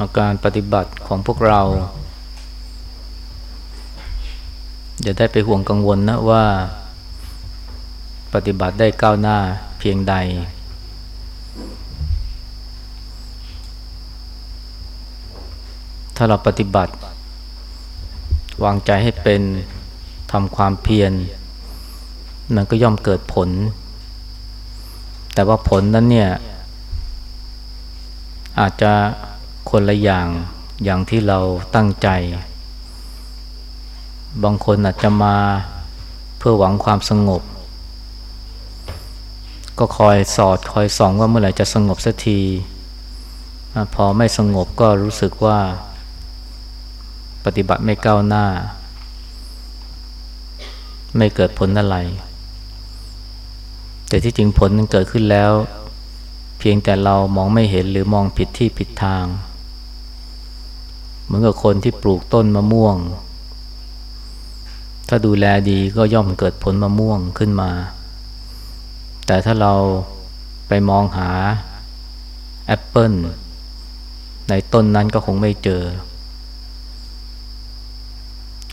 อาการปฏิบัติของพวกเรา อย่าได้ไปห่วงกังวลนะว่า ปฏิบัติได้ก้าวหน้าเพียงใด ถ้าเราปฏิบัติ วางใจให้เป็นทำความเพียรมันก็ย่อมเกิดผล แต่ว่าผลนั้นเนี่ย อาจจะ คนละอย่างอย่างที่เราตั้งใจ บางคนอาจจะมาเพื่อหวังความสงบ ก็คอยสอดคอยส่องว่าเมื่อไหร่จะสงบสักที พอไม่สงบก็รู้สึกว่า ปฏิบัติไม่ก้าวหน้า ไม่เกิดผลอะไร แต่ที่จริงผลมันเกิดขึ้นแล้ว เพียงแต่เรามองไม่เห็นหรือมองผิดที่ผิดทาง เหมือนกับคนที่ปลูกต้นมะม่วง ถ้าดูแลดีก็ย่อมเกิดผลมะม่วงขึ้นมา แต่ถ้าเราไปมองหาแอปเปิลในต้นนั้นก็คงไม่เจอ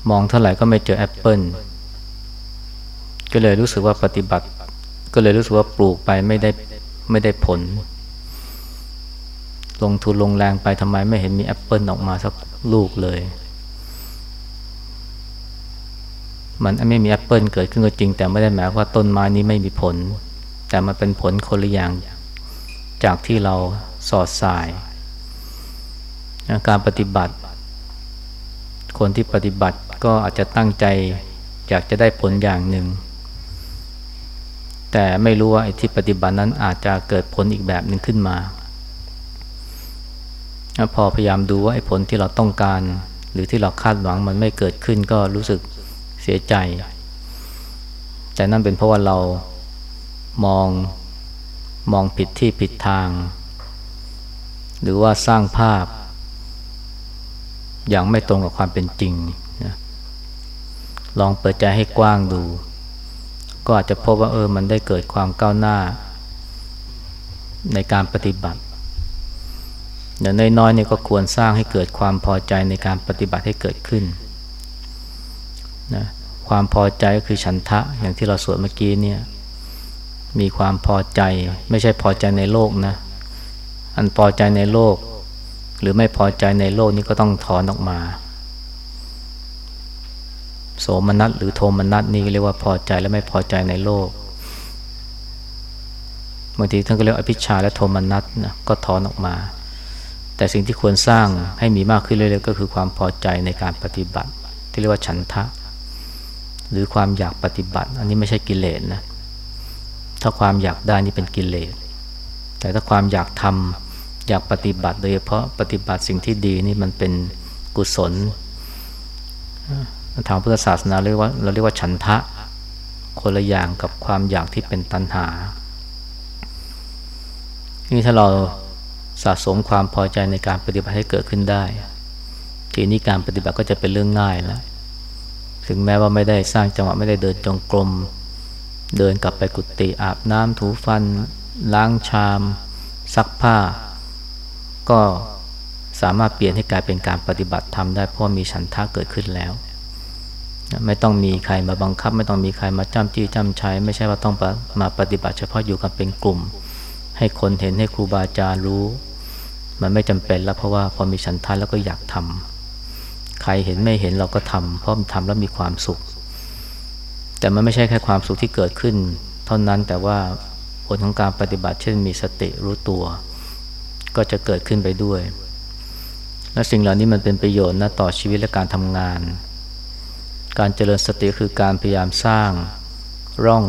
มองเท่าไหร่ก็ไม่เจอแอปเปิลก็เลยรู้สึกว่าปฏิบัติ ก็เลยรู้สึกว่าปลูกไปไม่ได้ไม่ได้ผล ลงทุนลงแรงไปทำไมไม่เห็นมีแอปเปิลออกมาสักลูกเลย มันไม่มีแอปเปิลเกิดขึ้นก็จริง แต่ไม่ได้หมายว่าต้นไม้นี้ไม่มีผล แต่มันเป็นผลคนละอย่าง จากที่เราสอดส่าย การปฏิบัติ คนที่ปฏิบัติก็อาจจะตั้งใจ อยากจะได้ผลอย่างหนึ่ง แต่ไม่รู้ว่าไอ้ที่ปฏิบัตินั้นอาจจะเกิดผลอีกแบบหนึ่งขึ้นมา พอพยายามดูว่าไอ้ผลที่เราต้องการ หรือที่เราคาดหวังมันไม่เกิดขึ้นก็รู้สึกเสียใจ แต่นั่นเป็นเพราะว่าเรามองมองผิดที่ผิดทาง หรือว่าสร้างภาพ อย่างไม่ตรงกับความเป็นจริงนะลองเปิดใจให้กว้างดู ก็อาจจะพบว่าเออมันได้เกิดความก้าวหน้า ในการปฏิบัติ อย่างน้อยๆเนี่ยก็ควรสร้างให้เกิดความพอใจในการปฏิบัติให้เกิดขึ้นนะความพอใจก็คือฉันทะอย่างที่เราสวดเมื่อกี้เนี่ยมีความพอใจ ไม่ใช่พอใจในโลกนะ อันพอใจในโลก หรือไม่พอใจในโลกนี้ก็ต้องถอนออกมา โสมนัสหรือโทมนัสนี่เรียกว่าพอใจและไม่พอใจในโลกบางทีท่านก็เรียกอภิชาและโทมนัสนะก็ถอนออกมา แต่สิ่งที่ควรสร้างให้มีมากขึ้นเรื่อยๆก็คือความพอใจในการปฏิบัติ ที่เรียกว่าฉันทะ หรือความอยากปฏิบัติ อันนี้ไม่ใช่กิเลสนะถ้าความอยากได้นี่เป็นกิเลสแต่ถ้าความอยากทำอยากปฏิบัติโดยเฉพาะปฏิบัติสิ่งที่ดีนี่มันเป็นกุศลทางพุทธศาสนาเรียกว่าเราเรียกว่าฉันทะคนละอย่างกับความอยากที่เป็นตัณหานี่ถ้าเรา สะสมความพอใจในการปฏิบัติให้เกิดขึ้นได้ ทีนี้การปฏิบัติก็จะเป็นเรื่องง่ายแล้วถึงแม้ว่าไม่ได้สร้างจังหวะไม่ได้เดินจงกรม เดินกลับไปกุฏิอาบน้ำถูฟัน ล้างชาม ซักผ้า ก็สามารถเปลี่ยนให้กลายเป็นการปฏิบัติทำได้เพราะมีฉันทะเกิดขึ้นแล้ว ไม่ต้องมีใครมาบังคับ ไม่ต้องมีใครมาจ้ำจี้จ้ำใช้ไม่ใช่ว่าต้องมาปฏิบัติเฉพาะอยู่กันเป็นกลุ่ม ให้คนเห็นให้ครูบาอาจารย์รู้ มันไม่จำเป็นแล้วเพราะว่าพอมีฉันทานแล้วก็อยากทำใครเห็นไม่เห็นเราก็ทำเพราะทำแล้วมีความสุข แต่มันไม่ใช่แค่ความสุขที่เกิดขึ้น เท่านั้นแต่ว่าผลของการปฏิบัติเช่นมีสติรู้ตัว ก็จะเกิดขึ้นไปด้วย และสิ่งเหล่านี้มันเป็นประโยชน์นะต่อชีวิตและการทำงาน การเจริญสติคือการพยายามสร้างร่อง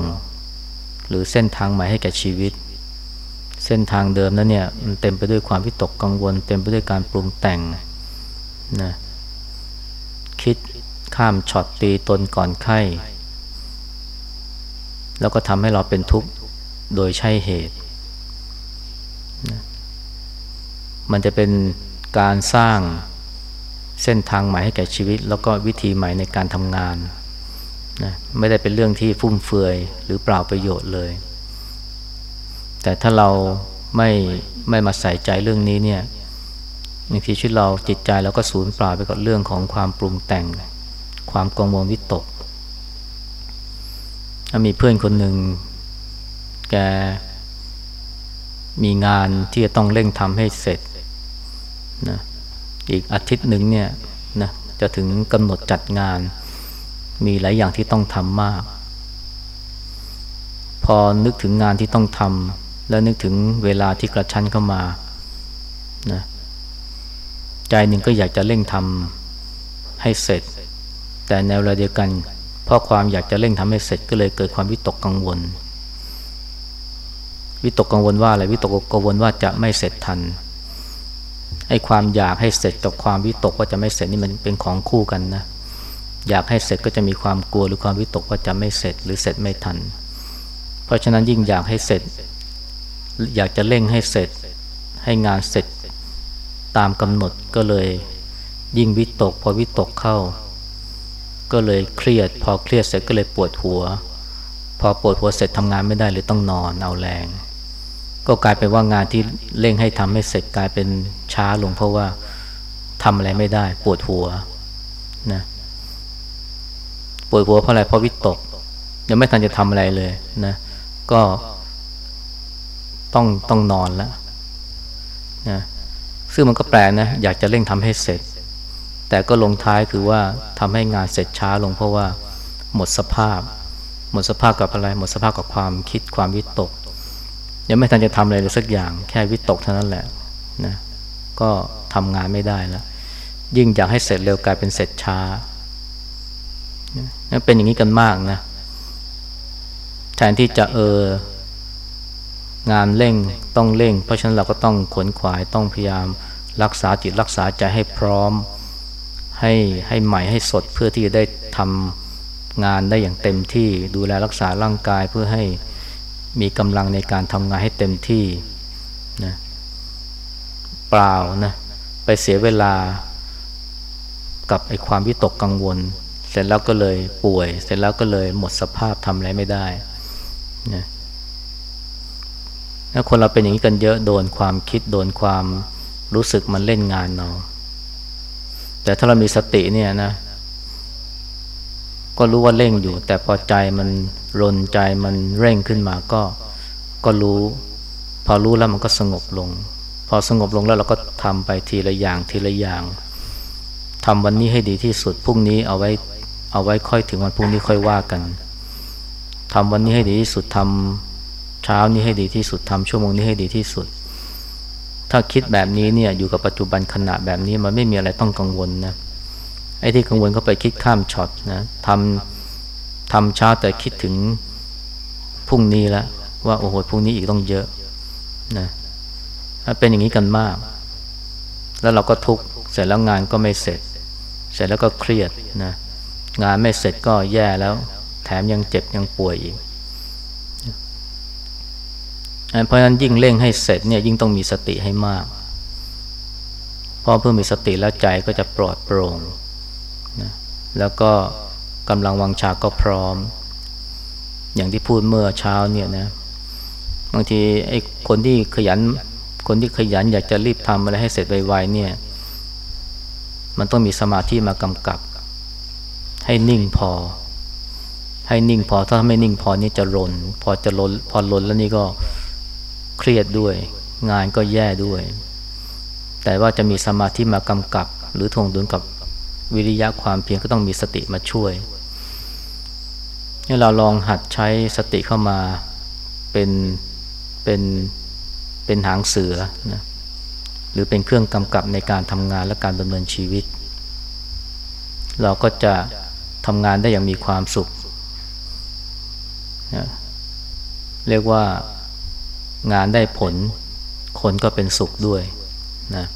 หรือเส้นทางใหม่ให้แก่ชีวิต เส้นทางเดิมนั้นเนี่ยมันเต็มไปด้วยความวิตกกังวล เต็มไปด้วยการปรุงแต่งนะคิดข้ามช็อตตีตนก่อนไข้แล้วก็ทำให้เราเป็นทุกข์โดยใช่เหตุนะมันจะเป็นการสร้างเส้นทางใหม่ให้แก่ชีวิต แล้วก็วิธีใหม่ในการทำงานนะไม่ได้เป็นเรื่องที่ฟุ่มเฟือยหรือเปล่าประโยชน์เลย แต่ถ้าเราไม่ไม่มาใส่ใจเรื่องนี้เนี่ยบางทีชีวิตเราจิตใจเราก็สูญเปล่าไปกับเรื่องของความปรุงแต่ง ความกังวลวิตกมีเพื่อนคนหนึ่งแกมีงานที่จะต้องเร่งทำให้เสร็จนะอีกอาทิตย์หนึ่งเนี่ยนะจะถึงกำหนดจัดงาน มีหลายอย่างที่ต้องทำมาก พอนึกถึงงานที่ต้องทำ แล้วนึกถึงเวลาที่กระชั้นเข้ามานะใจหนึ่งก็อยากจะเร่งทำให้เสร็จ แต่ในเวลาเดียวกัน เพราะความอยากจะเร่งทำให้เสร็จก็เลยเกิดความวิตกกังวล วิตกกังวลว่าอะไร วิตกกังวลว่าจะไม่เสร็จทันไอ้ความอยากให้เสร็จกับความวิตกว่าจะไม่เสร็จนี่มันเป็นของคู่กันนะ อยากให้เสร็จก็จะมีความกลัวหรือความวิตกว่าจะไม่เสร็จหรือเสร็จไม่ทัน เพราะฉะนั้นยิ่งอยากให้เสร็จ อยากจะเร่งให้เสร็จ ให้งานเสร็จตามกำหนดก็เลย ยิ่งวิตกพอวิตกเข้า ก็เลยเครียด พอเครียดเสร็จก็เลยปวดหัว พอปวดหัวเสร็จทำงานไม่ได้เลยต้องนอนเอาแรง ก็กลายเป็นว่างานที่เร่งให้ทำให้เสร็จกลายเป็นช้าลงเพราะว่าทำอะไรไม่ได้ ปวดหัวนะปวดหัวเพราะอะไรเพราะวิตกยังไม่ทันจะทำอะไรเลยนะ ก็ ต้องต้องนอนแล้วนะซึ่งมันก็แปลนะ อยากจะเร่งทำให้เสร็จ แต่ก็ลงท้ายคือว่าทำให้งานเสร็จช้าลงเพราะว่าหมดสภาพ หมดสภาพกับอะไร หมดสภาพกับความคิดความวิตก ยังไม่ทันจะทำอะไรเลยสักอย่างแค่วิตกเท่านั้นแหละนะก็ทำงานไม่ได้แล้ว ยิ่งอยากให้เสร็จเร็วกลายเป็นเสร็จช้านะเป็นอย่างนี้กันมากนะแทนที่จะเออ งานเร่งต้องเร่ง เพราะฉะนั้นเราก็ต้องขวนขวายต้องพยายามรักษาจิตรักษาใจให้พร้อม ให้ให้ใหม่ให้สดเพื่อที่จะได้ทำงานได้อย่างเต็มที่ดูแลรักษาร่างกายเพื่อให้มีกำลังในการทำงานให้เต็มที่นะเปล่านะไปเสียเวลากับไอ้ความวิตกกังวล เสร็จแล้วก็เลยป่วย เสร็จแล้วก็เลยหมดสภาพทำอะไรไม่ได้นะ ถ้าคนเราเป็นอย่างนี้กันเยอะโดนความคิดโดนความรู้สึกมันเล่นงานเรา แต่ถ้าเรามีสติเนี่ยนะ ก็รู้ว่าเร่งอยู่ แต่พอใจมันรนใจมันเร่งขึ้นมาก็ก็รู้ พอรู้แล้วมันก็สงบลง พอสงบลงแล้วเราก็ทำไปทีละอย่างทีละอย่างทำวันนี้ให้ดีที่สุดพรุ่งนี้เอาไว้เอาไว้ค่อยถึงวันพรุ่งนี้ค่อยว่ากันทำวันนี้ให้ดีที่สุดทำ ช้านี้ให้ดีที่สุดทำชั่วโมงนี้ให้ดีที่สุด ถ้าคิดแบบนี้เนี่ยอยู่กับปัจจุบันขณะแบบนี้มันไม่มีอะไรต้องกังวลนะไอ้ที่กังวลก็ไปคิดข้ามช็อตนะทำทำเช้าแต่คิดถึงพรุ่งนี้แล้วว่าโอ้โหพรุ่งนี้อีกต้องเยอะนะถ้าเป็นอย่างนี้กันมาก แล้วเราก็ทุกข์เสร็จแล้วงานก็ไม่เสร็จ เสร็จแล้วก็เครียดนะงานไม่เสร็จก็แย่แล้ว แถมยังเจ็บยังป่วยอีก เพราะฉะนั้นยิ่งเร่งให้เสร็จเนี่ยยิ่งต้องมีสติให้มาก เพราะเพื่อมีสติแล้วใจก็จะปลอดโปร่งนะแล้วก็กำลังวังชาก็พร้อม อย่างที่พูดเมื่อเช้าเนี่ยนะบางทีไอ้คนที่ขยัน คนที่ขยันอยากจะรีบทำอะไรให้เสร็จไวๆเนี่ย มันต้องมีสมาธิมากำกับ ให้นิ่งพอ ให้นิ่งพอถ้าไม่นิ่งพอนี่จะรน พอจะลนพอลนแล้วนี่ก็ เครียดด้วย งานก็แย่ด้วย แต่ว่าจะมีสมาธิมากำกับ หรือทวงดุลกับวิริยะความเพียรก็ต้องมีสติมาช่วยนี่เราลองหัดใช้สติเข้ามาเป็นเป็นเป็นหางเสือนะหรือเป็นเครื่องกำกับในการทำงานและการดำเนินชีวิต เราก็จะทำงานได้อย่างมีความสุขนะเรียกว่า งานได้ผล คนก็เป็นสุขด้วยนะ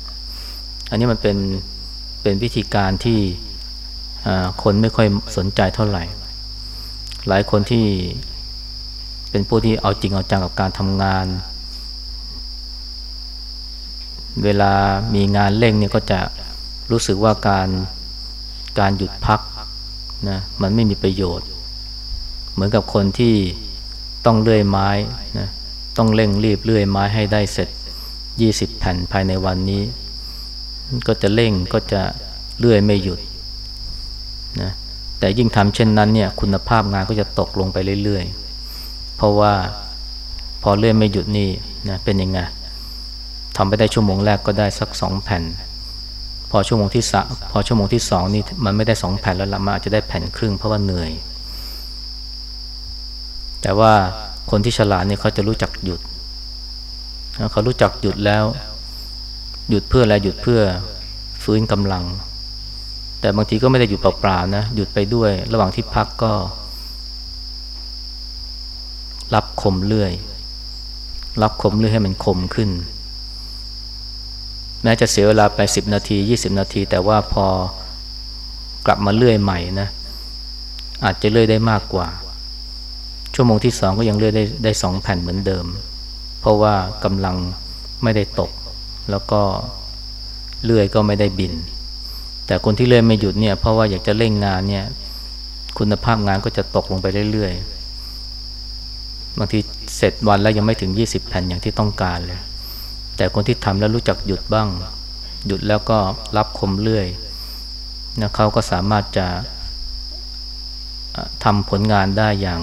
อันนี้มันเป็นเป็นวิธีการที่คนไม่ค่อยสนใจเท่าไหร่ หลายคนที่เป็นผู้ที่เอาจริงเอาจังกับการทำงาน เวลามีงานเร่งเนี่ยก็จะรู้สึกว่าการการหยุดพักนะมันไม่มีประโยชน์ เหมือนกับคนที่ต้องเลื่อยไม้นะ ต้องเร่งรีบเลื่อยไม้ให้ได้เสร็จ 20 แผ่นภายในวันนี้ ก็จะเร่งก็จะเลื่อยไม่หยุดนะแต่ยิ่งทำเช่นนั้นเนี่ยคุณภาพงานก็จะตกลงไปเรื่อยๆ เพราะว่าพอเลื่อยไม่หยุดนี่นะเป็นยังไงทำไปได้ชั่วโมงแรกก็ได้สักสองแผ่น พอชั่วโมงที่สะพอชั่วโมงที่สองนี่มันไม่ได้สองแผ่นแล้วละมันอาจจะได้แผ่นครึ่งเพราะว่าเหนื่อย แต่ว่า คนที่ฉลาดเนี่ยเขาจะรู้จักหยุด เขารู้จักหยุดแล้ว หยุดเพื่ออะไรหยุดเพื่อฟื้นกำลัง แต่บางทีก็ไม่ได้หยุดเปล่าๆนะ หยุดไปด้วย ระหว่างที่พักก็ รับคมเลื่อย รับคมเลื่อยให้มันคมขึ้น แม้จะเสียเวลาไปสิบนาทียี่สิบนาที แต่ว่าพอกลับมาเลื่อยใหม่นะ อาจจะเลื่อยได้มากกว่า ชั่วโมงที่สองก็ยังเลื่อยได้ได้สองแผ่นเหมือนเดิม เพราะว่ากำลังไม่ได้ตก แล้วก็เลื่อยก็ไม่ได้บิน แต่คนที่เลื่อยไม่หยุดเนี่ยเพราะว่าอยากจะเร่งงานเนี่ยคุณภาพงานก็จะตกลงไปเรื่อยๆ บางทีเสร็จวันแล้วยังไม่ถึง 20 แผ่นอย่างที่ต้องการเลย แต่คนที่ทำแล้วรู้จักหยุดบ้าง หยุดแล้วก็รับคมเลื่อยนะเขาก็สามารถจะทำผลงานได้อย่าง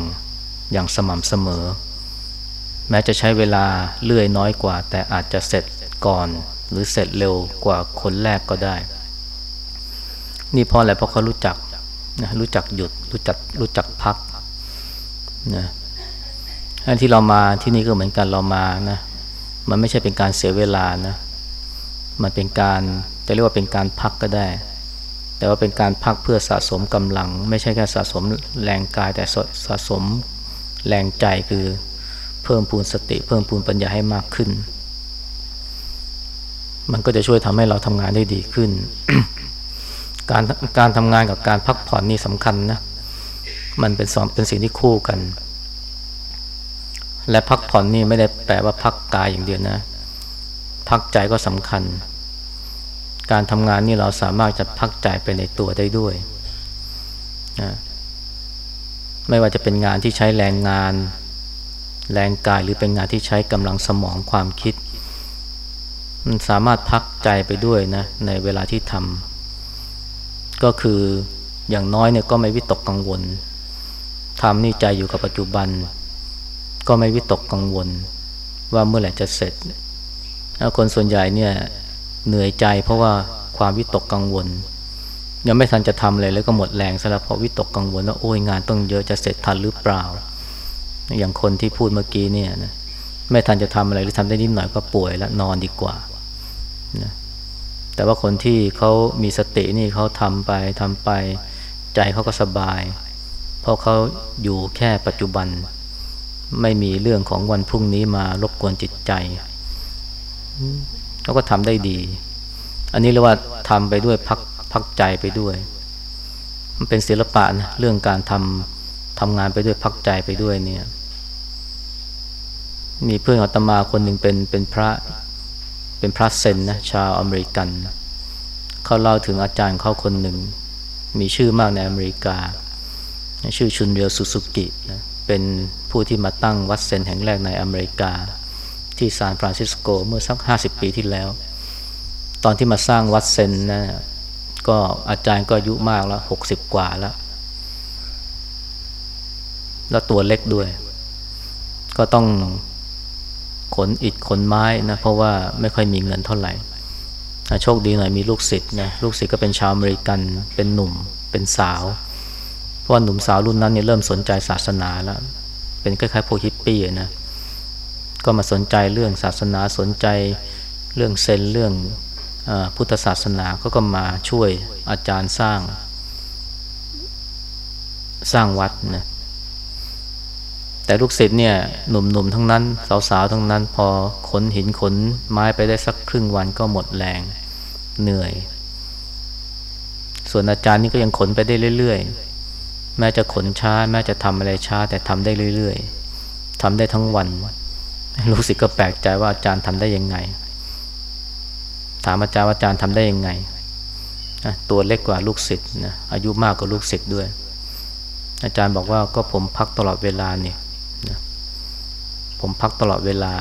อย่างสม่ำเสมอ แม้จะใช้เวลาเลื่อยน้อยกว่า แต่อาจจะเสร็จก่อน หรือเสร็จเร็วกว่าคนแรกก็ได้ นี่เพราะอะไรเพราะเขารู้จักนะรู้จักหยุดรู้จักรู้จักพักนะอันที่เรามาที่นี่ก็เหมือนกันเรามานะมันไม่ใช่เป็นการเสียเวลานะมันเป็นการจะเรียกว่าเป็นการพักก็ได้ แต่ว่าเป็นการพักเพื่อสะสมกำลัง ไม่ใช่แค่สะสมแรงกายแต่สะสม แรงใจคือเพิ่มพูนสติ เพิ่มพูนปัญญาให้มากขึ้น มันก็จะช่วยทำให้เราทำงานได้ดีขึ้น การการทำงานกับการพักผ่อนนี่สำคัญนะมันเป็นสองเป็นสิ่งที่คู่กัน และพักผ่อนนี่ไม่ได้แปลว่าพักกายอย่างเดียวนะ พักใจก็สำคัญ การทำงานนี่เราสามารถจะพักใจไปในตัวได้ด้วยนะ ไม่ว่าจะเป็นงานที่ใช้แรงงาน แรงกายหรือเป็นงานที่ใช้กำลังสมองความคิด มันสามารถพักใจไปด้วยนะในเวลาที่ทำก็คืออย่างน้อยเนี่ยก็ไม่วิตกกังวลทำนี่ใจอยู่กับปัจจุบัน ก็ไม่วิตกกังวล ว่าเมื่อไหร่จะเสร็จแล้วคนส่วนใหญ่เนี่ยเหนื่อยใจเพราะว่าความวิตกกังวล ยังไม่ทันจะทำอะไรแล้วก็หมดแรงซะแล้วเพราะวิตกกังวลว่าโอ้ยงานต้องเยอะจะเสร็จทันหรือเปล่า อย่างคนที่พูดเมื่อกี้เนี่ยนะไม่ทันจะทำอะไรหรือทำได้นิดหน่อยก็ป่วยแล้วนอนดีกว่านะแต่ว่าคนที่เขามีสตินี่เขาทำไปทำไปใจเขาก็สบาย เพราะเขาอยู่แค่ปัจจุบัน ไม่มีเรื่องของวันพรุ่งนี้มารบกวนจิตใจเขาก็ทำได้ดี อันนี้เรียกว่าทำไปด้วยพัก พักใจไปด้วย มันเป็นศิลปะนะเรื่องการทำทำงานไปด้วยพักใจไปด้วยเนี่ย มีเพื่อนอาตมาคนหนึ่งเป็นเป็นพระเป็นพระเซนนะชาวอเมริกัน เขาเล่าถึงอาจารย์เขาคนหนึ่ง มีชื่อมากในอเมริกา ชื่อชุนเรียวสุสุกินะเป็นผู้ที่มาตั้งวัดเซนแห่งแรกในอเมริกา ที่ซานฟรานซิสโกเมื่อสักห้าสิบปีที่แล้ว ตอนที่มาสร้างวัดเซนนะ ก็อาจารย์ก็อายุมากแล้วหกสิบกว่าแล้ว แล้วตัวเล็กด้วย ก็ต้องขนอิฐขนไม้นะ เพราะว่าไม่ค่อยมีเงินเท่าไหร่โชคดีหน่อยมีลูกศิษย์นะลูกศิษย์ก็เป็นชาวอเมริกันเป็นหนุ่มเป็นสาว เพราะว่าหนุ่มสาวรุ่นนั้นเนี่ยเริ่มสนใจศาสนาแล้ว เป็นคล้ายๆพวกฮิปปี้นะก็มาสนใจเรื่องศาสนาสนใจเรื่องเซนเรื่อง พุทธศาสนาก็ก็มาช่วยอาจารย์สร้าง สร้างวัดนะแต่ลูกศิษย์เนี่ยหนุ่มๆทั้งนั้น สาวๆทั้งนั้น พอขนหินขนไม้ไปได้สักครึ่งวันก็หมดแรงเหนื่อย ส่วนอาจารย์นี่ก็ยังขนไปได้เรื่อยๆ แม้จะขนช้า แม้จะทำอะไรช้า แต่ทำได้เรื่อยๆทำได้ทั้งวัน ลูกศิษย์ก็แปลกใจว่าอาจารย์ทำได้ยังไงามอาจารย์ว่าอาจารย์ทำได้ยังไงตัวเล็กกว่าลูกศิษย์นะอายุมากกว่าลูกศิษย์ด้วย อาจารย์บอกว่าก็ผมพักตลอดเวลาเนี่ยผมพักตลอดเวลา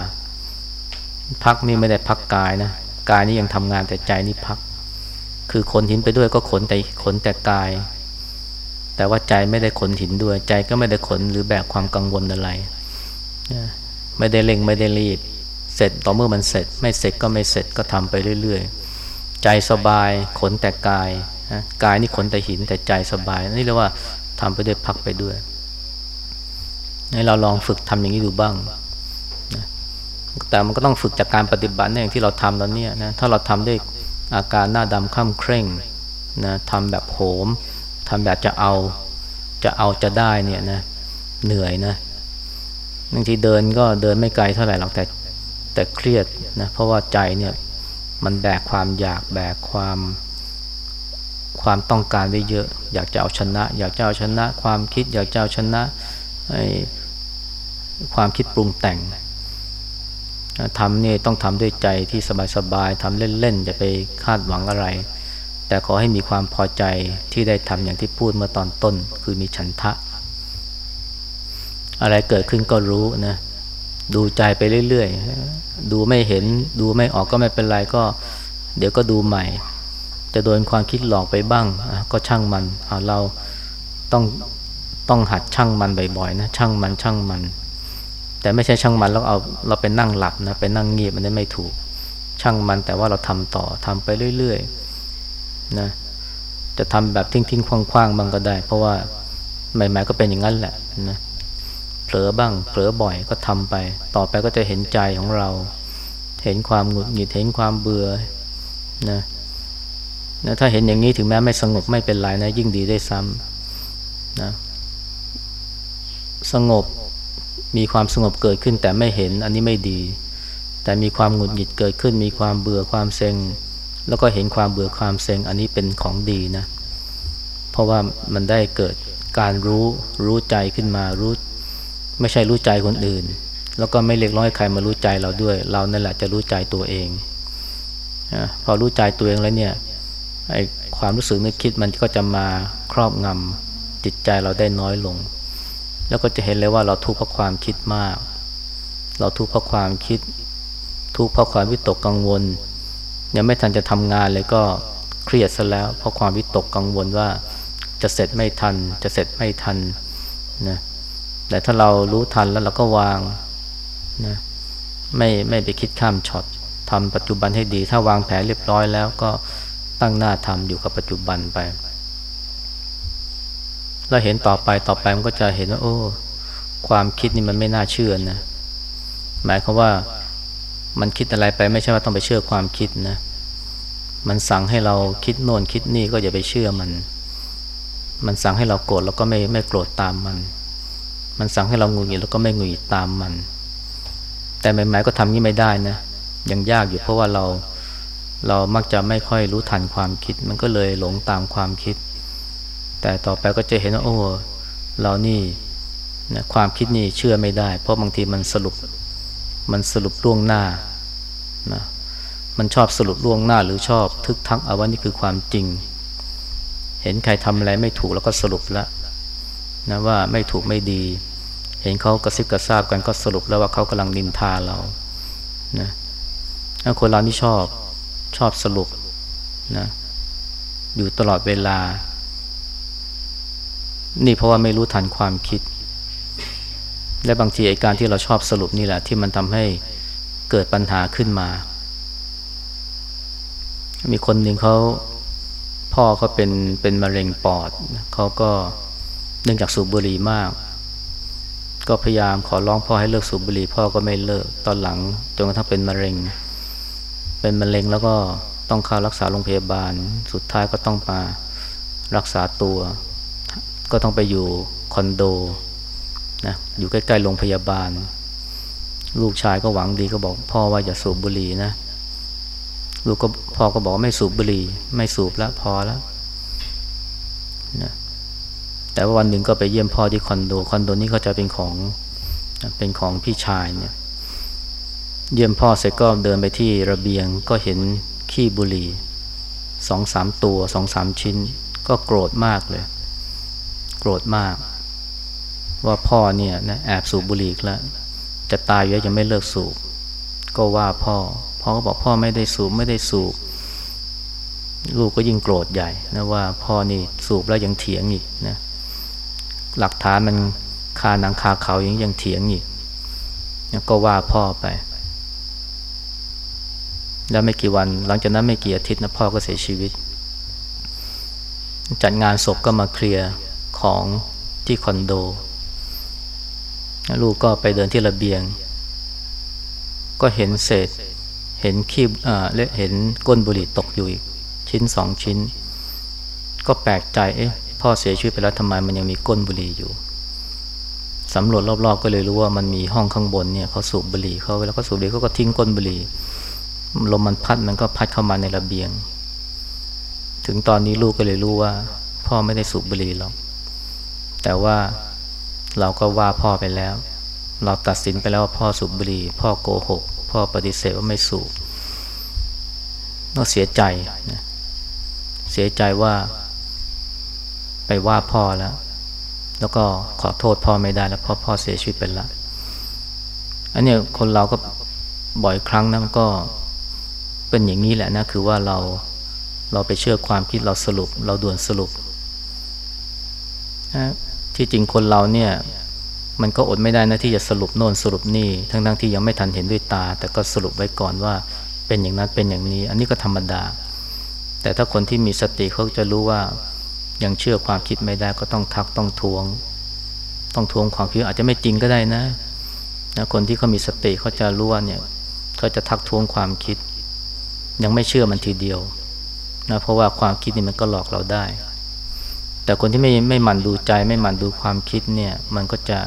พักนี่ไม่ได้พักกายนะกายนี่ยังทำงานแต่ใจนี่พัก คือขนหินไปด้วยก็ขนแต่ขนแต่กาย แต่ว่าใจไม่ได้ขนหินด้วย ใจก็ไม่ได้ขนหรือแบกความกังวลอะไร ไม่ได้เร่งไม่ได้รีบ เสร็จต่อเมื่อมันเสร็จ ไม่เสร็จก็ไม่เสร็จก็ทำไปเรื่อย ๆ ใจสบายขนแต่กายกายนี่ขนแต่หินแต่ใจสบายนี่เรียกว่าทำไปด้วยพักไปด้วยให้เราลองฝึกทำอย่างนี้ดูบ้างนะแต่มันก็ต้องฝึกจากการปฏิบัติอย่างที่เราทำตอนนี้นะถ้าเราทำด้วยอาการหน้าดำข้ามเคร่งนะทำแบบโหมทำแบบจะเอาจะเอาจะได้เนี่ยนะเหนื่อยนะบางทีเดินก็เดินไม่ไกลเท่าไหร่หรอกแต่ แต่เครียดนะเพราะว่าใจเนี่ยมันแบกความอยากแบกความความต้องการได้เยอะ อยากจะเอาชนะ อยากจะเอาชนะ ความคิดอยากจะเอาชนะความคิดปรุงแต่งทำนี่ต้องทำด้วยใจที่สบายๆทำเล่นๆอย่าไปคาดหวังอะไร แต่ขอให้มีความพอใจที่ได้ทำอย่างที่พูดเมื่อตอนต้น คือมีฉันทะ อะไรเกิดขึ้นก็รู้นะ ดูใจไปเรื่อยๆ ดูไม่เห็นดูไม่ออกก็ไม่เป็นไรก็ เดี๋ยวก็ดูใหม่ จะโดนความคิดหลอกไปบ้างก็ช่างมันเราต้องต้องหัดช่างมันบ่อยๆนะช่างมันช่างมัน แต่ไม่ใช่ช่างมันแล้วเอาเราไปนั่งหลับนะไปนั่งเงียบมันได้ไม่ถูก ช่างมันแต่ว่าเราทำต่อทำไปเรื่อยๆนะจะทำแบบทิ้งๆคว่างๆบ้างก็ได้ เพราะว่าใหม่ๆก็เป็นอย่างนั้นแหละนะ เผลอบ้าง เผลอบ่อยก็ทำไป ต่อไปก็จะเห็นใจของเรา เห็นความหงุดหงิดเห็นความเบื่อนะนะถ้าเห็นอย่างนี้ถึงแม้ไม่สงบไม่เป็นไรนะยิ่งดีได้ซ้ำนะสงบมีความสงบเกิดขึ้นแต่ไม่เห็นอันนี้ไม่ดี แต่มีความหงุดหงิดเกิดขึ้น มีความเบื่อความเซ็ง แล้วก็เห็นความเบื่อความเซ็ง อันนี้เป็นของดีนะ เพราะว่ามันได้เกิดการรู้รู้ใจขึ้นมารู้ ไม่ใช่รู้ใจคนอื่น แล้วก็ไม่เรียกร้องให้ใครมารู้ใจเราด้วย เรานั่นแหละจะรู้ใจตัวเองอพอรู้ใจตัวเองแล้วเนี่ยไอ้ความรู้สึกนึกคิดมันก็จะมาครอบงำจิตใจเราได้น้อยลง แล้วก็จะเห็นเลยว่าเราทุกข์เพราะความคิดมาก เราทุกข์เพราะความคิด ทุกข์เพราะความวิตกกังวลยังไม่ทันจะทำงานเลยก็เครียดซะแล้ว เพราะความวิตกกังวลว่าจะเสร็จไม่ทัน จะเสร็จไม่ทันนะ แต่ถ้าเรารู้ทันแล้วเราก็วางนะไม่ไม่ไปคิดข้ามช็อตทำปัจจุบันให้ดี ถ้าวางแผนเรียบร้อยแล้วก็ตั้งหน้าทำอยู่กับปัจจุบันไปเราเห็นต่อไปต่อไปมันก็จะเห็นว่า โอ้ ความคิดนี่มันไม่น่าเชื่อนะ หมายความว่ามันคิดอะไรไปไม่ใช่ว่าต้องไปเชื่อความคิดนะ มันสั่งให้เราคิดโน่นคิดนี่ก็อย่าไปเชื่อมัน มันสั่งให้เราโกรธแล้วก็ไม่ไม่โกรธตามมัน มันสั่งให้เรางุนงิดแล้วก็ไม่งุนงิดตามมัน แต่ใหม่ๆก็ทำนี้ไม่ได้นะยังยากอยู่เพราะว่าเราเรามักจะไม่ค่อยรู้ทันความคิด มันก็เลยหลงตามความคิด แต่ต่อไปก็จะเห็นว่าโอ้เรานี่นะความคิดนี่เชื่อไม่ได้ เพราะบางทีมันสรุปมันสรุปล่วงหน้านะมันชอบสรุปล่วงหน้าหรือชอบทึกทักเอาว่านี่คือความจริง เห็นใครทำอะไรไม่ถูกแล้วก็สรุปแล้วนะว่าไม่ถูกไม่ดี เห็นเขากระซิบกระซาบกันก็สรุปแล้วว่าเขากำลังนินทาเรานะถ้าคนเรานี่ชอบชอบสรุปนะอยู่ตลอดเวลา นี่เพราะว่าไม่รู้ทันความคิด และบางทีไอ้การที่เราชอบสรุปนี่แหละ ที่มันทำให้เกิดปัญหาขึ้นมา มีคนหนึ่งเขาพ่อเขาเป็นเป็นมะเร็งปอดเขาก็เนื่องจากสูบบุหรี่มาก ก็พยายามขอร้องพ่อให้เลิกสูบบุหรี่พ่อก็ไม่เลิกตอนหลังจนกระทั่งเป็นมะเร็ง เป็นมะเร็งแล้วก็ต้องเข้ารักษาโรงพยาบาล สุดท้ายก็ต้องมารักษาตัว ก็ต้องไปอยู่คอนโดนะอยู่ใกล้ๆโรงพยาบาล ลูกชายก็หวังดีก็บอกพ่อว่าอย่าสูบบุหรี่นะลูกก็พ่อก็บอกไม่สูบบุหรี่ ไม่สูบแล้วพอแล้วนะ แต่ว่าวันหนึ่งก็ไปเยี่ยมพ่อที่คอนโด คอนโดนี้ก็จะเป็นของเป็นของพี่ชายเนี่ย เยี่ยมพ่อเสร็จก็เดินไปที่ระเบียงก็เห็นขี้บุหรี่สองสามตัวสองสามชิ้น ก็โกรธมากเลย โกรธมาก ว่าพ่อเนี่ยนะแอบสูบบุหรี่แล้ว จะตายอยู่ยังไม่เลิกสูบ ก็ว่าพ่อ พ่อก็บอกพ่อไม่ได้สูบไม่ได้สูบ ลูกก็ยิ่งโกรธใหญ่นะว่าพ่อนี่สูบแล้วยังเถียงอีกนะ หลักฐานมันคาหนังคาเขายังยังเถียงอีกก็ว่าพ่อไป แล้วไม่กี่วัน หลังจากนั้นไม่กี่อาทิตย์นะพ่อก็เสียชีวิต จัดงานศพก็มาเคลียร์ของที่คอนโด ลูกก็ไปเดินที่ระเบียง ก็เห็นเศษ เห็นคีบอ่าและเห็นก้นบุหรี่ตกอยู่อีก ชิ้นสองชิ้น ก็แปลกใจเอ๊ะ พ่อเสียชีวิตไปแล้วทำไมมันยังมีก้นบุหรี่อยู่สำรวจรอบๆ ก็เลยรู้ว่ามันมีห้องข้างบนเนี่ยเขาสูบบุหรี่เขาแล้วก็สูบบุหรี่เขาก็ทิ้งก้นบุหรี่ลมมันพัดมันก็พัดเข้ามาในระเบียง ถึงตอนนี้ลูกก็เลยรู้ว่า พ่อไม่ได้สูบบุหรี่หรอกแต่ว่าเราก็ว่าพ่อไปแล้ว เราตัดสินไปแล้วว่าพ่อสูบบุหรี่พ่อโกหก พ่อปฏิเสธว่าไม่สูบก็เสียใจนะเสียใจว่า ไปว่าพ่อแล้ว แล้วก็ขอโทษพ่อไม่ได้แล้วพ่อพ่อเสียชีวิตไปแล้วอันนี้คนเราก็บ่อยครั้งนะมันก็เป็นอย่างนี้แหละนะคือว่าเราเราไปเชื่อความคิดเราสรุป เราด่วนสรุปนะที่จริงคนเราเนี่ยมันก็อดไม่ได้นะที่จะสรุปโน่นสรุปนี่ทั้งทั้งที่ยังไม่ทันเห็นด้วยตา แต่ก็สรุปไว้ก่อนว่าเป็นอย่างนั้นเป็นอย่างนี้ อันนี้ก็ธรรมดา แต่ถ้าคนที่มีสติเขาจะรู้ว่า ยังเชื่อความคิดไม่ได้ก็ต้องทักต้องทวง ต้องทวงความคิดอาจจะไม่จริงก็ได้นะนะคนที่เขามีสติเขาจะรู้ว่าเนี่ยเขาจะทักทวงความคิด ยังไม่เชื่อมันทีเดียวนะเพราะว่าความคิดนี่มันก็หลอกเราได้ แต่คนที่ไม่ไม่หมั่นดูใจ ไม่หมั่นดูความคิดเนี่ย มันก็จะ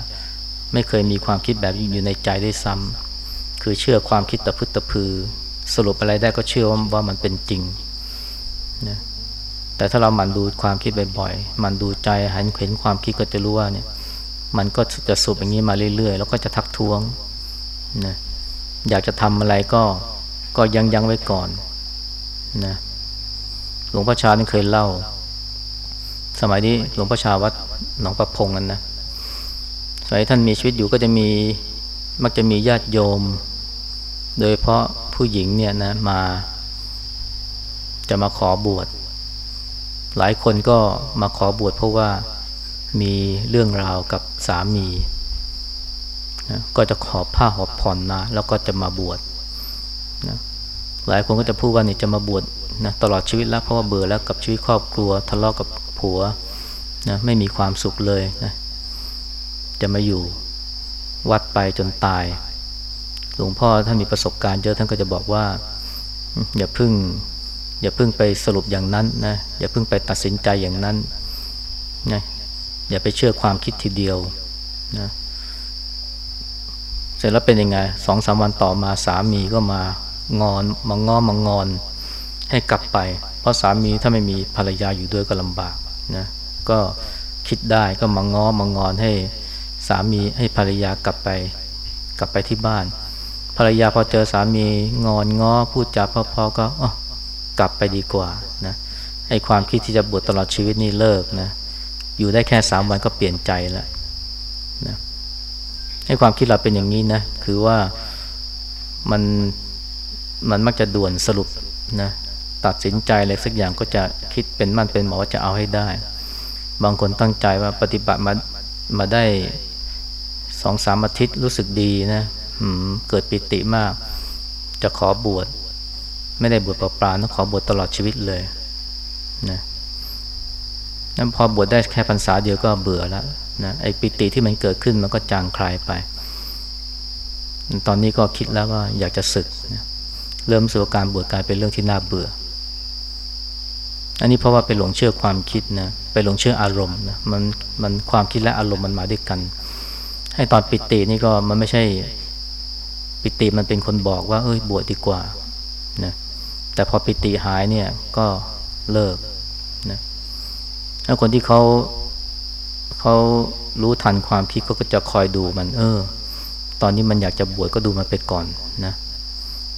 ไม่เคยมีความคิดแบบอยู่ในใจได้ซ้ำคือเชื่อความคิดตะพึดตะพือ สรุปอะไรได้ก็เชื่อว่าว่ามันเป็นจริงนะ แต่ถ้าเราหมั่นดูความคิดบ่อยๆหมั่นดูใจหันเห็นความคิดก็จะรู้ว่าเนี่ย มันก็จะสุบอย่างนี้มาเรื่อยๆ แล้วก็จะทักท้วงนะอยากจะทำอะไรก็ก็ยังยังไว้ก่อนนะหลวงพ่อชานี่เคยเล่า สมัยนี้หลวงพ่อชาวัดหนองประพงกันนะสมัยท่านมีชีวิตอยู่ก็จะมีมักจะมีญาติโยม โดยเพราะผู้หญิงเนี่ยนะมา จะมาขอบวช หลายคนก็มาขอบวชเพราะว่ามีเรื่องราวกับสามีนะก็จะขอผ้าหอบผ่อนนะแล้วก็จะมาบวชนะหลายคนก็จะพูดว่านี่จะมาบวชนะตลอดชีวิตแล้วเพราะว่าเบื่อแล้วกับชีวิตครอบครัว ทะเลาะกับผัวนะไม่มีความสุขเลยนะจะมาอยู่วัดไปจนตาย หลวงพ่อท่านมีประสบการณ์เยอะท่านก็จะบอกว่า อย่าพึ่ง อย่าเพิ่งไปสรุปอย่างนั้นนะอย่าเพิ่งไปตัดสินใจอย่างนั้นนะอย่าไปเชื่อความคิดทีเดียวนะเสร็จแล้วเป็นยังไงสองสามวันต่อมาสามีก็มางอนมางอมางอน ให้กลับไป เพราะสามีถ้าไม่มีภรรยาอยู่ด้วยก็ลำบากนะก็คิดได้ก็มางอมางอนให้สามีให้ภรรยากลับไป กลับไปที่บ้าน ภรรยาพอเจอสามีงอนง้อพูดจาพอๆก็อ๋อ กลับไปดีกว่านะไอ้ความคิดที่จะบวชตลอดชีวิตนี่เลิกนะอยู่ได้แค่สามวันก็เปลี่ยนใจแล้วนะไอ้ความคิดเราเป็นอย่างนี้นะคือว่ามันมันมักจะด่วนสรุปนะตัดสินใจอะไรสักอย่างก็จะคิดเป็นมั่นเป็นหมอว่าจะเอาให้ได้ บางคนตั้งใจว่าปฏิบัติมามาได้สองสามอาทิตย์รู้สึกดีนะเกิดปิติมาก จะขอบวช ไม่ได้บวชเปล่าๆต้องขอบวชตลอดชีวิตเลยนะนั้นพอบวชได้แค่พรรษาเดียวก็เบื่อแล้วนะไอ้ปิติที่มันเกิดขึ้นมันก็จางคลายไป ตอนนี้ก็คิดแล้วว่าอยากจะศึกนะเริ่มสู่การบวชกลายเป็นเรื่องที่น่าเบื่อ อันนี้เพราะว่าไปหลงเชื่อความคิดนะไปหลงเชื่ออารมณ์นะมันมันความคิดและอารมณ์มันมาด้วยกัน ให้ตอนปิตินี่ก็มันไม่ใช่ปิติมันเป็นคนบอกว่าเอ้ยบวชดีกว่า นะแต่พอปิติหายเนี่ยก็เลิกนะถ้าคนที่เขาเขารู้ทันความคิดก็จะคอยดูมัน เออ ตอนนี้มันอยากจะบวชก็ดูมันไปก่อนนะ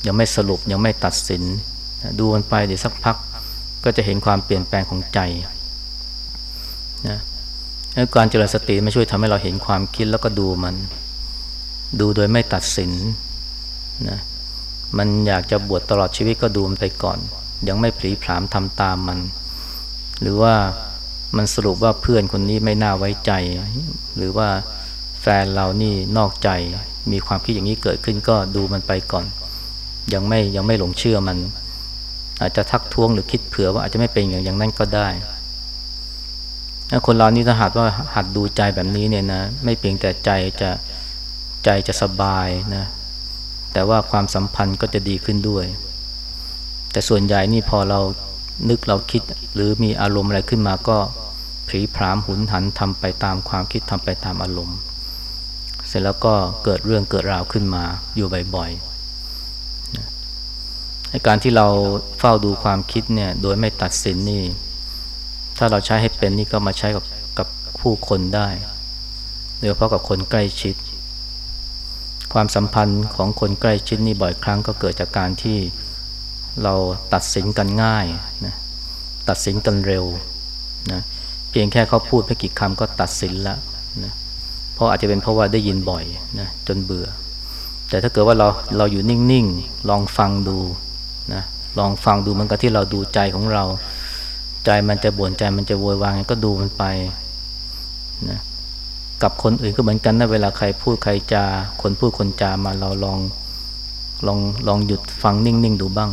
ยังไม่สรุปยังไม่ตัดสิน ดูมันไปเดี๋ยวสักพัก ก็จะเห็นความเปลี่ยนแปลงของใจนะการเจริญสติไม่ช่วยทำให้เราเห็นความคิดแล้วก็ดูมัน ดูโดยไม่ตัดสินนะ มันอยากจะบวชตลอดชีวิตก็ดูมันไปก่อน ยังไม่ผลีผลามทำตามมัน หรือว่ามันสรุปว่าเพื่อนคนนี้ไม่น่าไว้ใจ หรือว่าแฟนเรานี่นอกใจ มีความคิดอย่างนี้เกิดขึ้นก็ดูมันไปก่อน ยังไม่ยังไม่หลงเชื่อมัน อาจจะทักท้วงหรือคิดเผื่อว่าอาจจะไม่เป็นอย่างอย่างนั้นก็ได้ถ้าคนเรานี่ถ้าหัดว่าหัดดูใจแบบนี้เนี่ยนะ ไม่เพียงแต่ใจจะใจจะสบายนะ แต่ว่าความสัมพันธ์ก็จะดีขึ้นด้วย แต่ส่วนใหญ่นี่พอเรานึกเราคิดหรือมีอารมณ์อะไรขึ้นมาก็ผีพรามหุนหันทำไปตามความคิดทำไปตามอารมณ์ เสร็จแล้วก็เกิดเรื่องเกิดราวขึ้นมาอยู่บ่อยๆในการที่เราเฝ้าดูความคิดเนี่ยโดยไม่ตัดสินนี่ ถ้าเราใช้ให้เป็นนี่ก็มาใช้กับกับผู้คนได้โดยเฉพาะกับคนใกล้ชิด ความสัมพันธ์ของคนใกล้ชิดนี่บ่อยครั้งก็เกิดจากการที่เราตัดสินกันง่ายนะตัดสินกันเร็วนะเพียงแค่เขาพูดไม่กี่คำก็ตัดสินแล้วนะเพราะอาจจะเป็นเพราะว่าได้ยินบ่อยนะจนเบื่อ แต่ถ้าเกิดว่าเราเราอยู่นิ่งๆ ลองฟังดูนะลองฟังดูมันก็ที่เราดูใจของเรา ใจมันจะบ่นใจมันจะโวยวายก็ดูมันไปนะ กับคนอื่นก็เหมือนกันนะเวลาใครพูดใครจา คนพูดคนจามาเราลองลองลองหยุดฟังนิ่งๆดูบ้าง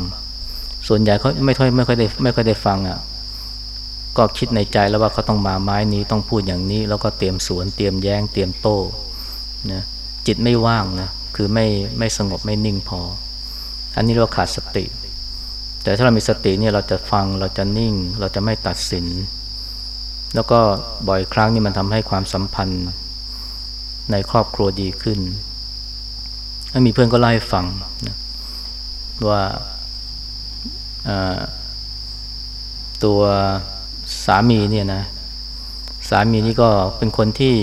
ส่วนใหญ่เขาไม่ค่อยไม่ค่อยได้ไม่ค่อยได้ฟังอะก็คิดในใจแล้วว่าเขาต้องมาไม้นี้ต้องพูดอย่างนี้ แล้วก็เตรียมสวนเตรียมแย้งเตรียมโต้นะจิตไม่ว่างนะคือไม่ไม่สงบไม่นิ่งพอ อันนี้เราขาดสติ แต่ถ้าเรามีสติเนี่ยเราจะฟังเราจะนิ่ง เราจะไม่ตัดสิน แล้วก็บ่อยครั้งนี่มันทำให้ความสัมพันธ์ในครอบครัวดีขึ้นมีเพื่อนก็เล่าให้ฟังนะว่าตัวสามีเนี่ยนะ สามีนี่ก็เป็นคนที่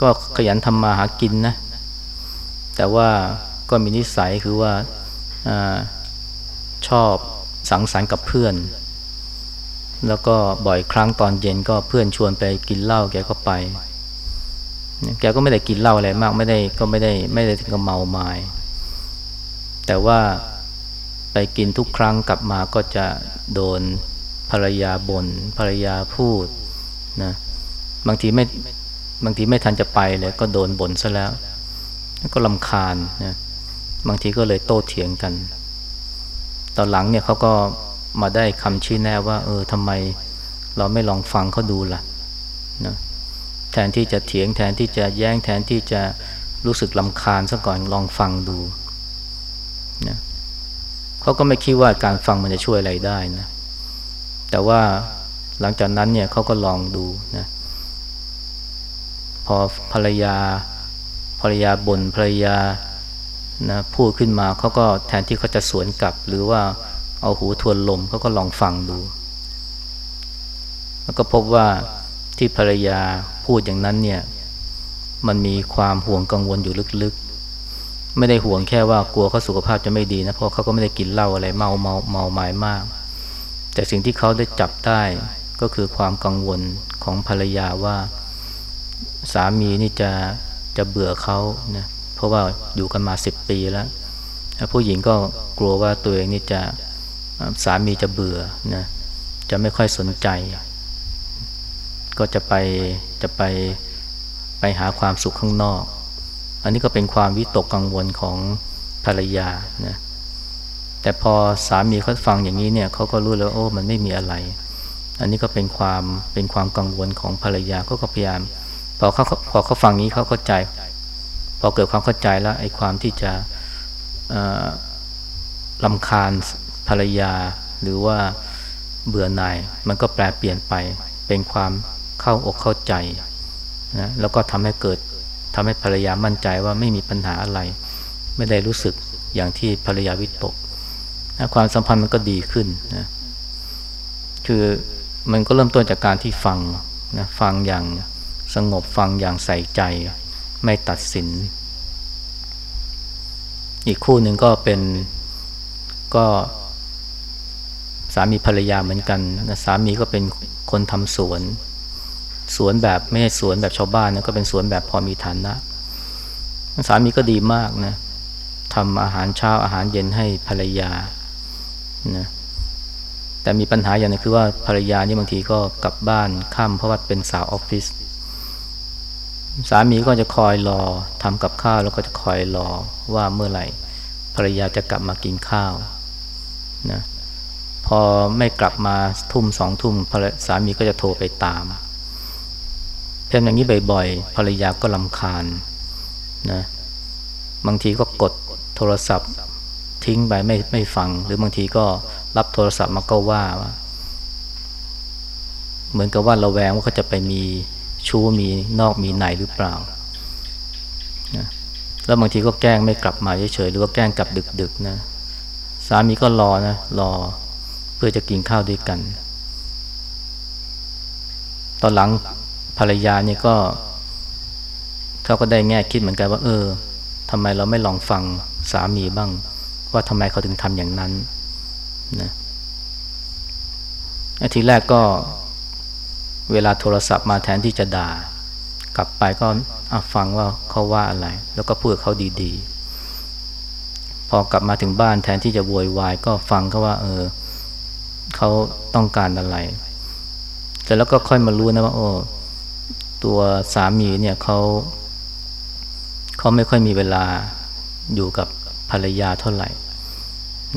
ก็ขยันทำมาหากินนะ แต่ว่าก็มีนิสัยคือว่าอชอบสังสรรค์กับเพื่อน แล้วก็บ่อยครั้งตอนเย็นก็เพื่อนชวนไปกินเหล้าแกก็ไป แกก็ไม่ได้กินเหล้าอะไรมากไม่ได้ก็ไม่ได้ไม่ได้ถึงกับเมาไมา้แต่ว่าไปกินทุกครั้งกลับมาก็จะโดนภรรยาบน่นภรรยาพูดนะบางทีไม่บางทีไม่ทันจะไปเลยก็โดนบ่นซะแล้ว ก็ลำคาญนะบางทีก็เลยโต้เถียงกัน ตอนหลังเนี่ยเขาก็ มาได้คำชี้แนะว่า เออทำไมเราไม่ลองฟังเขาดูล่ะนะแทนที่จะเถียงแทนที่จะแย้งแทนที่จะรู้สึกลำคาญซะก่อนลองฟังดูนะเขาก็ไม่คิดว่าการฟังมันจะช่วยอะไรได้นะ แต่ว่าหลังจากนั้นเนี่ยเขาก็ลองดูนะ พอภรรยาภรรยาบน่นภรรยานะพูดขึ้นมาเขาก็แทนที่เขาจะสวนกลับ หรือว่า เอาหูทวนลมเขาก็ลองฟังดู แล้วก็พบว่าที่ภรรยาพูดอย่างนั้นเนี่ยมันมีความห่วงกังวลอยู่ลึกๆ ไม่ได้ห่วงแค่ว่ากลัวเขาสุขภาพจะไม่ดีนะเพราะเขาก็ไม่ได้กินเหล้าอะไรเมาเมาเมาหมายมาก แต่สิ่งที่เขาได้จับได้ก็คือความกังวลของภรรยาว่า สามีนี่จะจะเบื่อเขานะเพราะว่าอยู่กันมาสิบปีแล้ว ผู้หญิงก็กลัวว่าตัวเองนี่จะ สามีจะเบื่อนะจะไม่ค่อยสนใจ ก็จะไปจะไปไปหาความสุขข้างนอก อันนี้ก็เป็นความวิตกกังวลของภรรยานะแต่พอสามีเขาฟังอย่างนี้เนี่ยเขาก็รู้แล้วโอ้มันไม่มีอะไร อันนี้ก็เป็นความเป็นความกังวลของภรรยาก็พยายามพอเขาพอเขาฟังนี้เขาเข้าใจ พอเกิดความเข้าใจแล้วไอ้ความที่จะลำคาญ ภรรยา หรือว่าเบื่อหน่าย มันก็แปลเปลี่ยนไปเป็นความเข้าอกเข้าใจนะแล้วก็ทำให้เกิดทำให้ภรรยามั่นใจว่าไม่มีปัญหาอะไร ไม่ได้รู้สึกอย่างที่ภรรยาวิตกนะความสัมพันธ์มันก็ดีขึ้นนะคือมันก็เริ่มต้นจากการที่ฟังนะฟังอย่างสงบฟังอย่างใส่ใจ ไม่ตัดสิน อีกคู่หนึ่งก็เป็นก็ สามีภรรยาเหมือนกันนะสามีก็เป็นคนทำสวน สวนแบบไม่ใช่สวนแบบชาวบ้านนะก็เป็นสวนแบบพอมีฐานะสามีก็ดีมากนะทำอาหารเช้าอาหารเย็นให้ภรรยานะแต่มีปัญหาอย่างนึงคือว่าภรรยานี่บางทีก็กลับบ้านค่ำเพราะว่าเป็นสาวออฟฟิศสามีก็จะคอยรอทำกับข้าวแล้วก็จะคอยรอว่าเมื่อไหร่ภรรยาจะกลับมากินข้าวนะ พอไม่กลับมาทุ่มสองทุ่มสามีก็จะโทรไปตามเช่นอย่างนี้บ่อยๆภรรยาก็ลำคาญนะบางทีก็กดโทรศัพท์ทิ้งไปไม่ไม่ฟัง หรือบางทีก็รับโทรศัพท์มาก็ว่าว่า เหมือนกับว่าเราแวงว่าเขาจะไปมีชู้มีนอกมีไหนหรือเปล่านะแล้วบางทีก็แกล้งไม่กลับมาเฉยๆหรือว่าแกล้งกลับดึกๆนะสามีก็รอนะรอ เพื่อจะกินข้าวด้วยกัน ตอนหลังภรรยาเนี่ยก็เขาก็ได้แง่คิดเหมือนกันว่า เออทำไมเราไม่ลองฟังสามีบ้าง ว่าทำไมเขาถึงทำอย่างนั้นนะทีแรกก็เวลาโทรศัพท์มาแทนที่จะด่า กลับไปก็ฟังว่าเขาว่าอะไร แล้วก็พูดเขาดีๆ พอกลับมาถึงบ้านแทนที่จะโวยวายก็ฟังเขาว่า เออ เขาต้องการอะไร แต่แล้วก็ค่อยมารู้นะว่าโอ้ตัวสามีเนี่ยเขาเขาไม่ค่อยมีเวลาอยู่กับภรรยาเท่าไหร่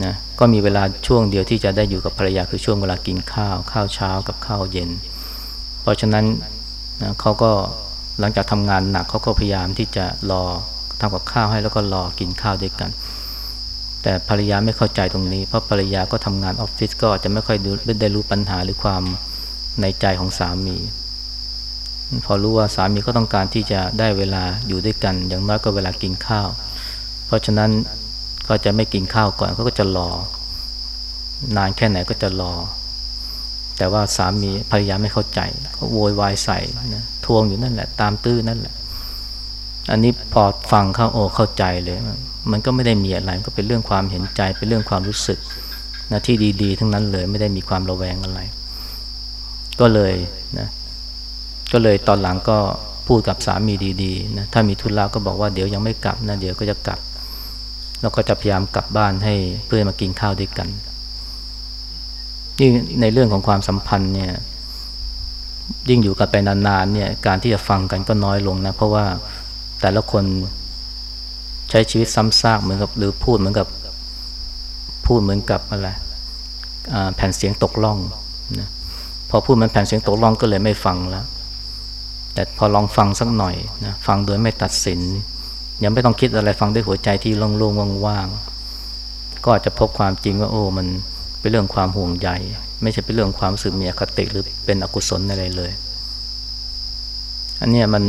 นะก็มีเวลาช่วงเดียวที่จะได้อยู่กับภรรยาคือช่วงเวลากินข้าว ข้าวเช้ากับข้าวเย็น เพราะฉะนั้นนะเขาก็หลังจากทำงานหนักเขาก็พยายามที่จะรอทำกับข้าวให้แล้วก็รอกินข้าวด้วยกัน แต่ภรรยาไม่เข้าใจตรงนี้ เพราะภรรยาก็ทำงานออฟฟิศก็จะไม่ค่อยได้รู้ปัญหาหรือความในใจของสามี พอรู้ว่าสามีก็ต้องการที่จะได้เวลาอยู่ด้วยกัน อย่างน้อยก็เวลากินข้าว เพราะฉะนั้นก็จะไม่กินข้าวก่อนเขาก็จะรอนานแค่ไหนก็จะรอ แต่ว่าสามีภรรยาไม่เข้าใจเขาโวยวายใส่นะทวงอยู่นั่นแหละ ตามตื้อนั่นแหละ อันนี้พอฟังเข้าโอเข้าใจเลย มันก็ไม่ได้มีอะไรก็เป็นเรื่องความเห็นใจเป็นเรื่องความรู้สึกนะที่ดีๆ ทั้งนั้นเลยไม่ได้มีความระแวงอะไร ก็เลยนะก็เลยตอนหลังก็พูดกับสามีดีๆนะถ้ามีทุนลาก็บอกว่าเดี๋ยวยังไม่กลับนะเดี๋ยวก็จะกลับ แล้วก็จะพยายามกลับบ้านให้เพื่อนมากินข้าวด้วยกันนี่ในเรื่องของความสัมพันธ์เนี่ยยิ่งอยู่กันไปนานๆเนี่ยการที่จะฟังกันก็น้อยลงนะเพราะว่าแต่ละคน ใช้ชีวิตซ้ำซากเหมือนกับหรือพูดเหมือนกับพูดเหมือนกับอะไรแผ่นเสียงตกล่องนะพอพูดมันแผ่นเสียงตกล่องก็เลยไม่ฟังแล้ว แต่พอลองฟังสักหน่อยนะฟังโดยไม่ตัดสิน ยังไม่ต้องคิดอะไรฟังด้วยหัวใจที่โล่งๆว่างๆก็อาจจะพบความจริงว่าโอ้มันเป็นเรื่องความห่วงใยไม่ใช่เป็นเรื่องความสึกมีอคติหรือเป็นอกุศลอะไรเลย อันนี้มัน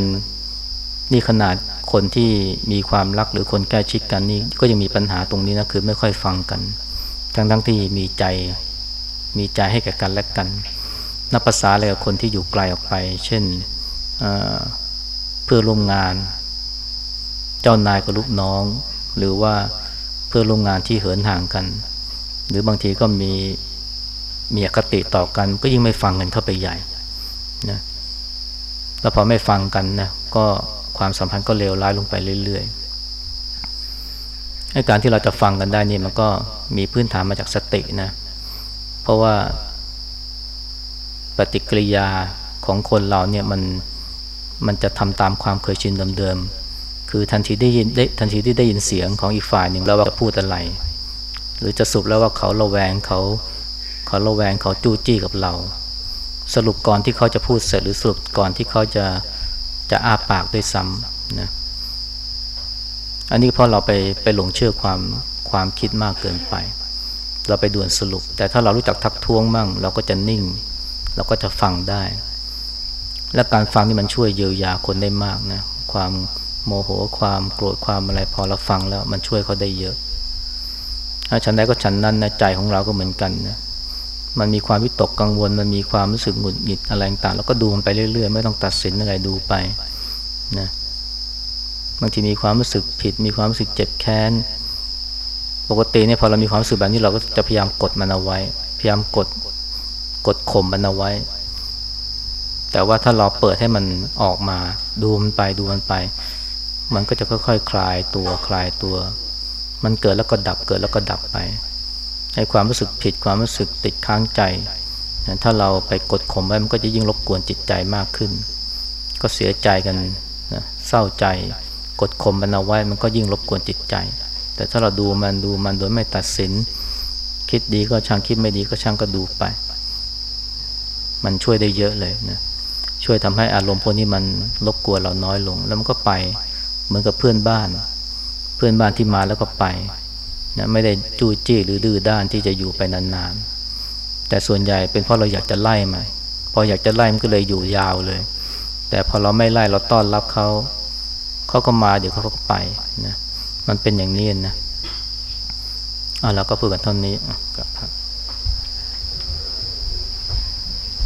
นี่ขนาด คนที่มีความรักหรือคนใกล้ชิดกันนี่ก็ยังมีปัญหาตรงนี้นะคือไม่ค่อยฟังกัน ทั้งทั้งที่มีใจมีใจให้แก่กันและกันนับภาษาอะไรกับคนที่อยู่ไกลออกไป เช่นเพื่อร่วมงาน เจ้านายกับลูกน้อง หรือว่าเพื่อร่วมงานที่เหินห่างกัน หรือบางทีก็มีมีอคติต่อกัน ก็ยิ่งไม่ฟังกันเข้าไปใหญ่นะแล้วพอไม่ฟังกันนะก็ ความสัมพันธ์ก็เลวร้ายลงไปเรื่อยๆการที่เราจะฟังกันได้นี่มันก็มีพื้นฐานมาจากสตินะ เพราะว่าปฏิกิริยาของคนเราเนี่ยมันมันจะทำตามความเคยชินเดิมๆ คือทันทีได้ยินได้ทันทีที่ได้ยินเสียงของอีกฝ่ายหนึ่งแล้วว่าจะพูดอะไร หรือจะสุบแล้วว่าเขาระแวงเขาเขาระแวงเขาจู้จี้กับเรา สรุปก่อนที่เขาจะพูดเสร็จหรือสรุปก่อนที่เขาจะ จะอาปากด้วยซ้ำนะอันนี้เพราะเราไปไปหลงเชื่อความความคิดมากเกินไป เราไปด่วนสรุป แต่ถ้าเรารู้จักทักท้วงมั่ง เราก็จะนิ่ง เราก็จะฟังได้ และการฟังนี่มันช่วยเยียวยาคนได้มากนะความโมโหความโกรธความอะไรพอเราฟังแล้ว มันช่วยเขาได้เยอะถ้าฉันได้ก็ฉันนั้นนะใจของเราก็เหมือนกันนะ มันมีความวิตกกังวล มันมีความรู้สึกหงุดหงิดอะไรต่างแล้วก็ดูมันไปเรื่อยๆ ไม่ต้องตัดสินอะไรดูไปนะบางทีมีความรู้สึกผิด มีความรู้สึกเจ็บแค้นปกติเนี่ยพอเรามีความรู้สึกแบบนี้เราก็จะพยายามกดมันเอาไว้ พยายามกดกดข่มมันเอาไว้ แต่ว่าถ้าเราเปิดให้มันออกมาดูมันไปดูมันไป มันก็จะค่อยๆคคลายตัวคลายตัว มันเกิดแล้วก็ดับเกิดแล้วก็ดับไป ให้ความรู้สึกผิดความรู้สึกติดค้างใจ ถ้าเราไปกดข่มไว้มันก็จะยิ่งรบกวนจิตใจมากขึ้น ก็เสียใจกันนะเศร้าใจ กดข่มมันเอาไว้มันก็ยิ่งรบกวนจิตใจ แต่ถ้าเราดูมันดูมันโดยไม่ตัดสิน คิดดีก็ช่างคิดไม่ดีก็ช่างก็ดูไป มันช่วยได้เยอะเลยนะช่วยทำให้อารมณ์พวกนี้มันรบกวนเราน้อยลง แล้วมันก็ไปเหมือนกับเพื่อนบ้าน เพื่อนบ้านที่มาแล้วก็ไป นะไม่ได้จู้จี้หรือดื้อด้านที่จะอยู่ไปนานๆ แต่ส่วนใหญ่เป็นเพราะเราอยากจะไล่มาพออยากจะไล่มันก็เลยอยู่ยาวเลย แต่พอเราไม่ไล่เราต้อนรับเขาเขาก็มาเดี๋ยวเขาก็ไปนะมันเป็นอย่างนี้นะอะเราก็พูดกันเท่านี้